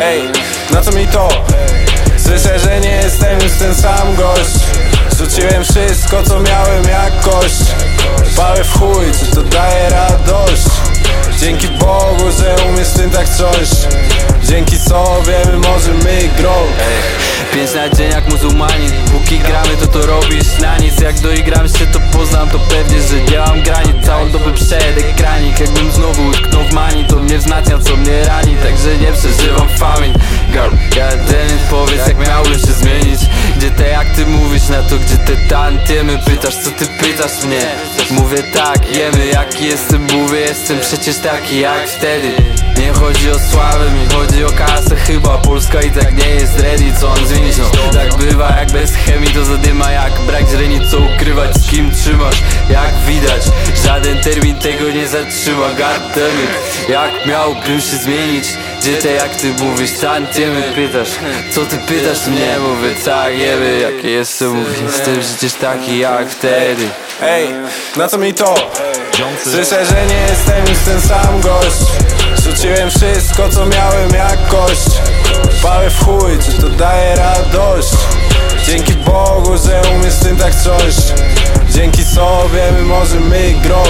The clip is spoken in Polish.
Ej, na co mi to? Słyszę, że nie jestem już ten sam gość. Rzuciłem wszystko co miałem jakoś Palę w chuj, czy to daje radość? Dzięki Bogu, że umiesz tym tak coś. Dzięki sobie my możemy grow Pięć na dzień jak muzułmanin. Póki gramy to to robisz na nic. Jak doigram się to poznam to pewnie, że nie mam nie przeżywam famin. Goddammit powiedz jak miałbym się zmienić. Gdzie te jak ty mówisz na to Gdzie te tantiemy Pytasz co ty pytasz mnie? Mówię tak jemy jaki jestem Mówię jestem przecież taki jak wtedy. Nie chodzi o sławę, mi chodzi o kasę. Chyba Polska i tak nie jest ready, co on zmienić no Tak bywa, jak bez chemii to zadyma Jak brak źrenic, co ukrywać, z kim trzymasz? Jak widać, żaden termin tego nie zatrzyma. Goddammit, jak miałbym się zmienić Gdzie te jak ty mówisz, tantiemy pytasz. Co ty pytasz mnie, mówię tak jemy Jaki jestem, mówię, jestem przecież taki jak wtedy. Ej, na co mi to? Słyszę, że nie jestem już ten sam gość. Rzuciłem wszystko co miałem jakoś Palę w chuj, czy to daje radość? Dzięki Bogu, że umiesz tym tak coś. Dzięki sobie my możemy grow